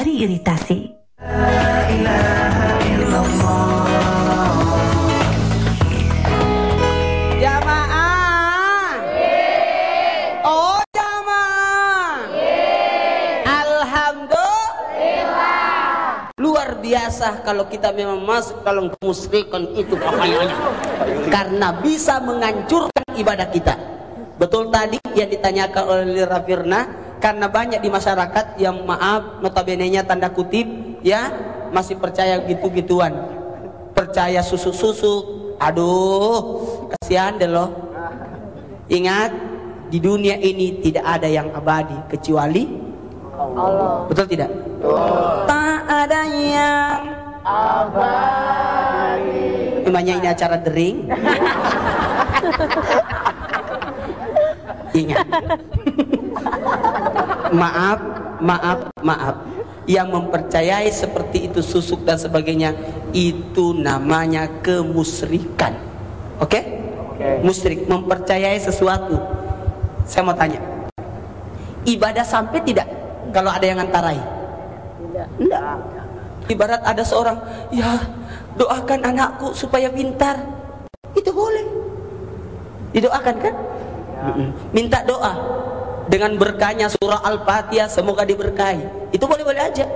dari iritasi. Jamaah. Oh jamaah. Alhamdulillah. Luar biasa kalau kita memang masuk dalam kemusyrikan itu pakaiannya. Karena bisa menghancurkan ibadah kita. Betul tadi yang ditanyakan oleh Rafirna karena banyak di masyarakat yang maaf notabene-nya tanda kutip ya masih percaya gitu-gituan. Percaya susuk-susuk. Aduh, kasihan deh loh. Ingat, di dunia ini tidak ada yang abadi kecuali Allah. Betul tidak? Tak ada yang abadi. Memangnya ini acara dering? Ingat. Maaf, maaf, maaf. Yang mempercayai seperti itu susuk dan sebagainya itu namanya kemusyrikan. Oke? Musyrik mempercayai sesuatu. Saya mau tanya. Ibadah sampai tidak kalau ada yang antarai? Tidak. Tidak. Ibarat ada seorang, ya doakan anakku supaya pintar. Itu boleh. Didoakan kan? Minta doa dengan berkahnya surah Al-Fatihah semoga diberkahi. Itu boleh-boleh aja.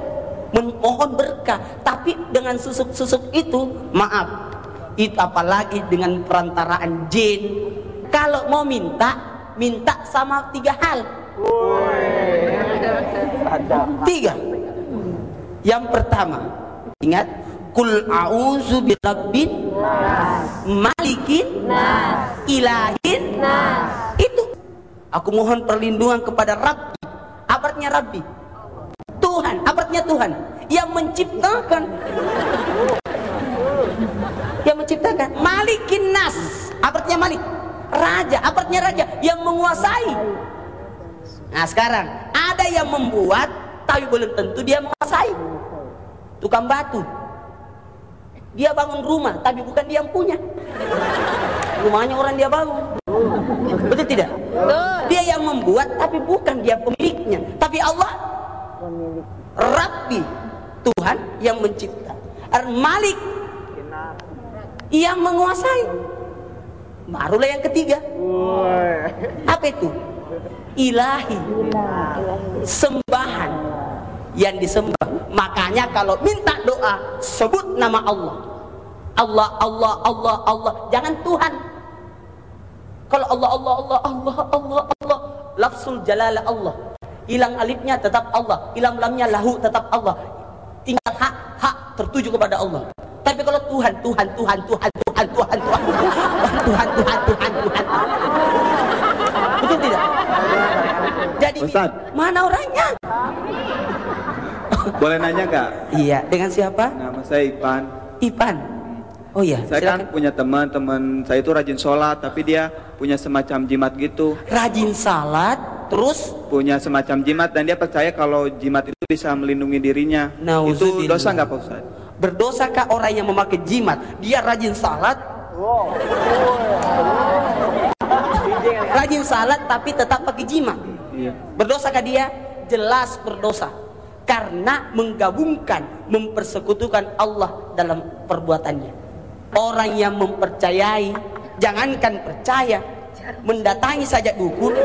Memohon berkah, tapi dengan susuk-susuk itu, maaf. Itu apalagi dengan perantaraan jin. Kalau mau minta, minta sama tiga hal. Tiga. Yang pertama, ingat, kul a'udzu birabbin malikin ilahin itu aku mohon perlindungan kepada Rabbi apa artinya Rabbi Tuhan apa artinya Tuhan. Yang menciptakan. Yang menciptakan. Malikin nas. Apa artinya malik. Raja apa artinya raja. Yang menguasai. Nah sekarang ada yang membuat tapi belum tentu dia menguasai. Tukang batu. Dia bangun rumah, tapi bukan dia yang punya. Rumahnya orang dia bangun. Betul tidak? Dia yang membuat, tapi bukan dia pemiliknya. Tapi Allah, Rabbi, Tuhan yang mencipta. Malik, yang menguasai. Barulah yang ketiga. Apa itu? Ilahi. Sembahan yang disembah. Makanya kalau minta doa sebut nama Allah. Allah, Allah, Allah, Allah. Jangan Tuhan. Kalau Allah, Allah, Allah, Allah, Allah, Allah. Lafzul jalala Allah. Hilang alifnya tetap Allah. Hilang lamnya lahu tetap Allah. Tinggal hak, hak tertuju kepada Allah. Tapi kalau Tuhan, Tuhan, Tuhan, Tuhan, Tuhan, Tuhan, Tuhan, Tuhan, Tuhan, Tuhan, Tuhan, Tuhan. Betul tidak? Jadi Ustaz. mana orangnya? Boleh nanya nggak? Iya, dengan siapa? Nama saya Ipan. Ipan. Oh iya, Saya kan silakan. punya teman, teman saya itu rajin sholat, tapi dia punya semacam jimat gitu. Rajin salat, terus Punya semacam jimat dan dia percaya kalau jimat itu bisa melindungi dirinya. Itu Nauzubillah. dosa nggak Pak Ustaz? berdosakah orang yang memakai jimat? Dia rajin salat. Rajin salat tapi tetap pakai jimat. Iya. Berdosakah dia? Jelas berdosa. Karena menggabungkan, mempersekutukan Allah dalam perbuatannya. Orang yang mempercayai, jangankan percaya, mendatangi saja dukun.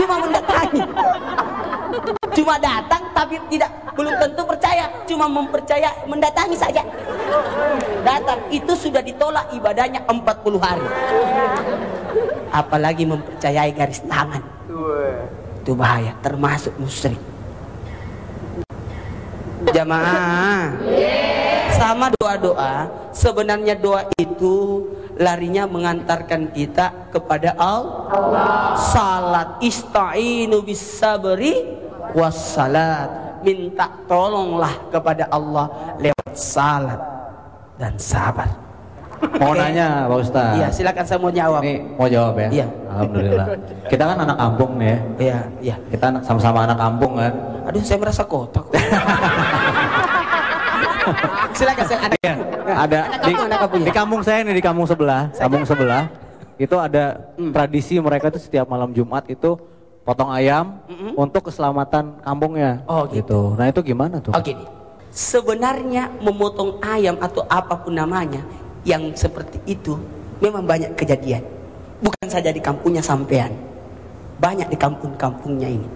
Cuma mendatangi. Cuma datang tapi tidak belum tentu percaya, cuma mempercaya mendatangi saja. Datang itu sudah ditolak ibadahnya 40 hari. Apalagi mempercayai garis tangan. Itu bahaya, termasuk musyrik. Jamaah. Sama doa-doa, sebenarnya doa itu larinya mengantarkan kita kepada Allah. Salat ista'inu bis sabri wassalat. Minta tolonglah kepada Allah lewat salat dan sabar. Mau Oke. nanya Pak Ustaz. Iya, silakan saya mau jawab. Ini mau jawab ya? Iya. Alhamdulillah. Kita kan anak kampung nih ya. Iya, iya. Kita sama-sama anak kampung kan. Aduh, saya merasa kotak. silakan saya ada. Ada Anak di, kampung, di kampung saya nih di kampung sebelah, kampung sebelah itu ada Hmm. tradisi mereka tuh setiap malam Jumat itu potong ayam Mm-mm. untuk keselamatan kampungnya. Oh, gitu. Nah itu gimana tuh? Oke nih. Sebenarnya memotong ayam atau apa pun namanya yang seperti itu memang banyak kejadian. Bukan saja di kampungnya sampean. Banyak di kampung-kampungnya ini.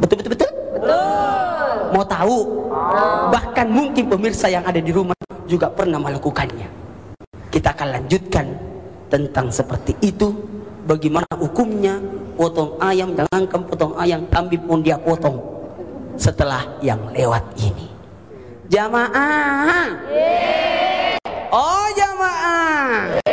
Betul betul betul? Betul. Mau tahu? Bahkan mungkin pemirsa yang ada di rumah juga pernah melakukannya. Kita akan lanjutkan tentang seperti itu. Bagaimana hukumnya potong ayam, jangankan potong ayam, kambing pun dia potong setelah yang lewat ini. Jamaah. Oh jamaah.